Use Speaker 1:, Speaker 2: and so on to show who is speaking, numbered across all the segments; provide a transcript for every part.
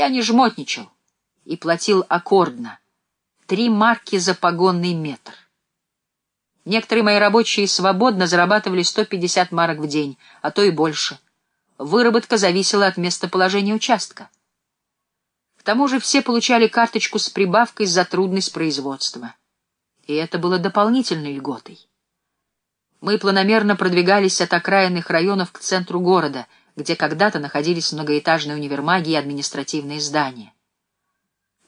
Speaker 1: Я не жмотничал и платил аккордно. Три марки за погонный метр. Некоторые мои рабочие свободно зарабатывали 150 марок в день, а то и больше. Выработка зависела от местоположения участка. К тому же все получали карточку с прибавкой за трудность производства. И это было дополнительной льготой. Мы планомерно продвигались от окраинных районов к центру города, где когда-то находились многоэтажные универмаги и административные здания.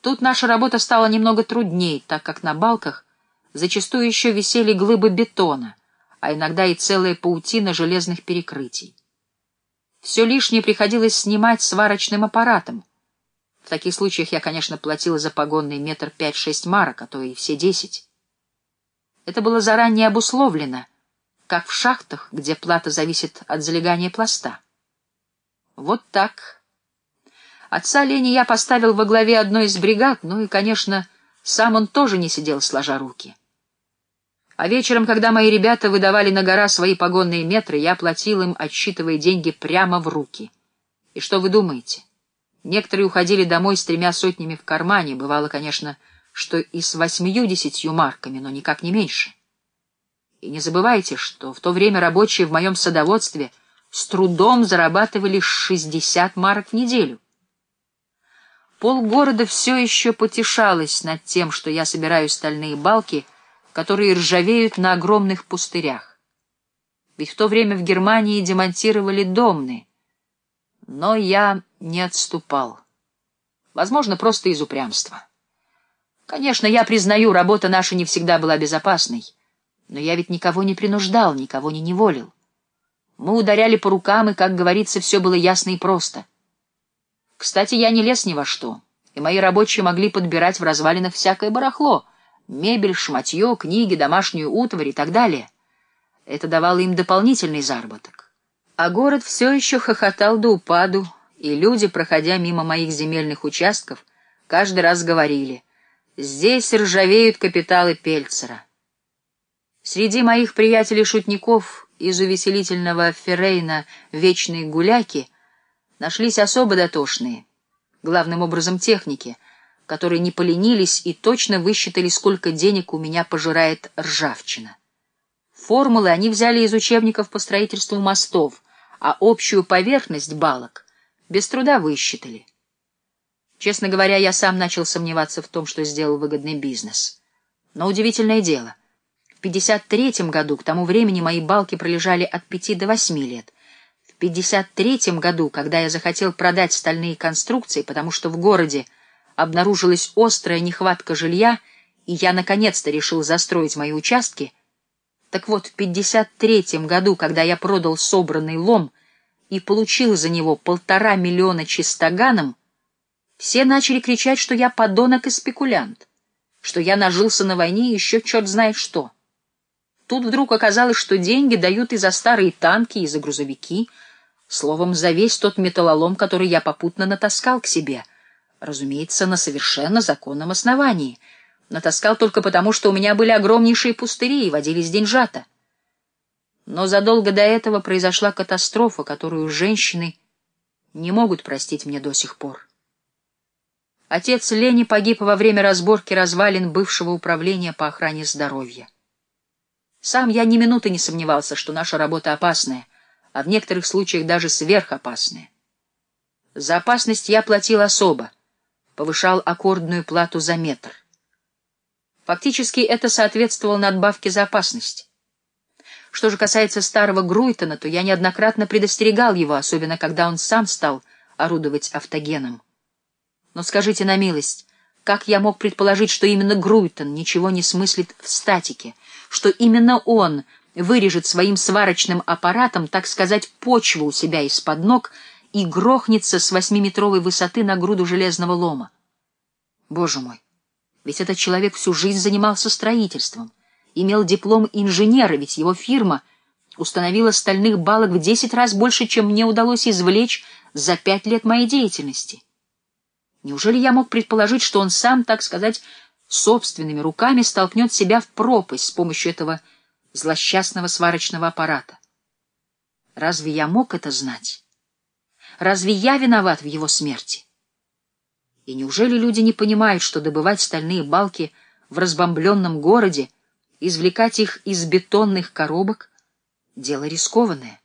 Speaker 1: Тут наша работа стала немного трудней, так как на балках зачастую еще висели глыбы бетона, а иногда и целая паутина железных перекрытий. Все лишнее приходилось снимать сварочным аппаратом. В таких случаях я, конечно, платила за погонный метр пять-шесть марок, а то и все десять. Это было заранее обусловлено, как в шахтах, где плата зависит от залегания пласта. Вот так. Отца Лени я поставил во главе одной из бригад, ну и, конечно, сам он тоже не сидел сложа руки. А вечером, когда мои ребята выдавали на гора свои погонные метры, я платил им, отсчитывая деньги прямо в руки. И что вы думаете? Некоторые уходили домой с тремя сотнями в кармане, бывало, конечно, что и с восьмью-десятью марками, но никак не меньше. И не забывайте, что в то время рабочие в моем садоводстве с трудом зарабатывали 60 марок в неделю. Полгорода все еще потешалось над тем, что я собираю стальные балки — которые ржавеют на огромных пустырях. Ведь в то время в Германии демонтировали домны. Но я не отступал. Возможно, просто из упрямства. Конечно, я признаю, работа наша не всегда была безопасной. Но я ведь никого не принуждал, никого не неволил. Мы ударяли по рукам, и, как говорится, все было ясно и просто. Кстати, я не лез ни во что, и мои рабочие могли подбирать в развалинах всякое барахло — мебель, шматье, книги, домашнюю утварь и так далее. Это давало им дополнительный заработок. А город все еще хохотал до упаду, и люди, проходя мимо моих земельных участков, каждый раз говорили «Здесь ржавеют капиталы Пельцера». Среди моих приятелей-шутников из увеселительного Феррейна «Вечные гуляки» нашлись особо дотошные, главным образом техники — которые не поленились и точно высчитали, сколько денег у меня пожирает ржавчина. Формулы они взяли из учебников по строительству мостов, а общую поверхность балок без труда высчитали. Честно говоря, я сам начал сомневаться в том, что сделал выгодный бизнес. Но удивительное дело. В 53-м году, к тому времени, мои балки пролежали от 5 до 8 лет. В 53-м году, когда я захотел продать стальные конструкции, потому что в городе обнаружилась острая нехватка жилья, и я наконец-то решил застроить мои участки, так вот, в 53-м году, когда я продал собранный лом и получил за него полтора миллиона чистоганом, все начали кричать, что я подонок и спекулянт, что я нажился на войне еще черт знает что. Тут вдруг оказалось, что деньги дают и за старые танки, и за грузовики, словом, за весь тот металлолом, который я попутно натаскал к себе — Разумеется, на совершенно законном основании. Натаскал только потому, что у меня были огромнейшие пустыри и водились деньжата. Но задолго до этого произошла катастрофа, которую женщины не могут простить мне до сих пор. Отец Лени погиб во время разборки развалин бывшего управления по охране здоровья. Сам я ни минуты не сомневался, что наша работа опасная, а в некоторых случаях даже сверхопасная. За опасность я платил особо — повышал аккордную плату за метр. Фактически это соответствовало надбавке за опасность. Что же касается старого Груйтона, то я неоднократно предостерегал его, особенно когда он сам стал орудовать автогеном. Но скажите на милость, как я мог предположить, что именно Груйтон ничего не смыслит в статике, что именно он вырежет своим сварочным аппаратом, так сказать, почву у себя из-под ног — и грохнется с восьмиметровой высоты на груду железного лома. Боже мой, ведь этот человек всю жизнь занимался строительством, имел диплом инженера, ведь его фирма установила стальных балок в десять раз больше, чем мне удалось извлечь за пять лет моей деятельности. Неужели я мог предположить, что он сам, так сказать, собственными руками столкнет себя в пропасть с помощью этого злосчастного сварочного аппарата? Разве я мог это знать? Разве я виноват в его смерти? И неужели люди не понимают, что добывать стальные балки в разбомбленном городе, извлекать их из бетонных коробок — дело рискованное?